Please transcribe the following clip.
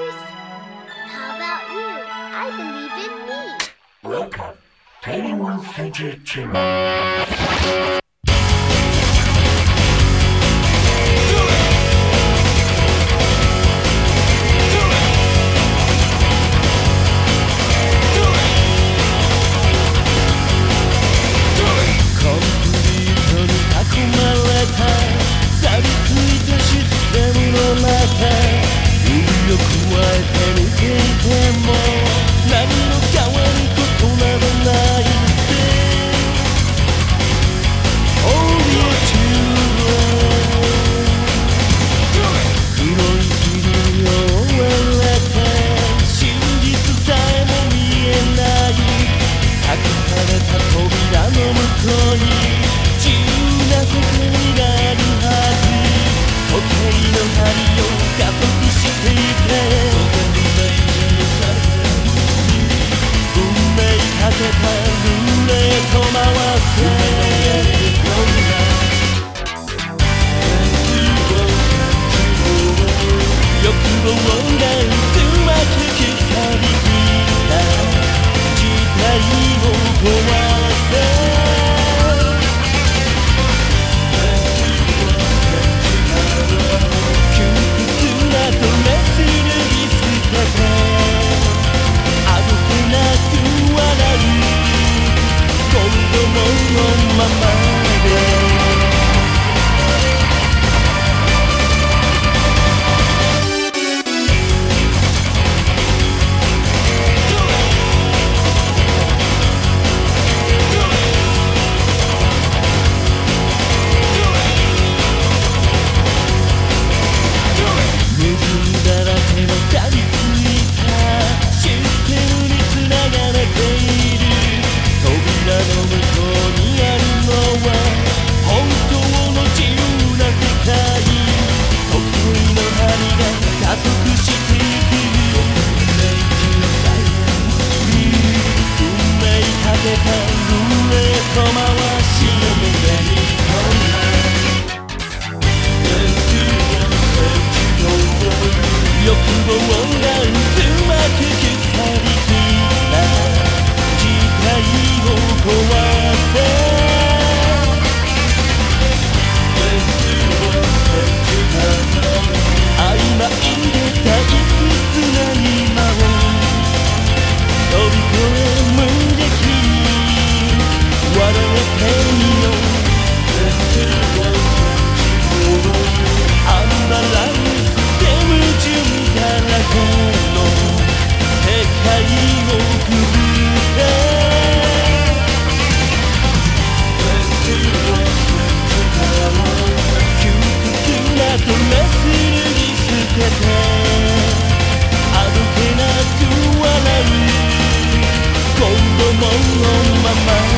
How about you? I believe in me. Welcome to anyone's future channel. When my mind. the world あるけなく笑う。今度ものまま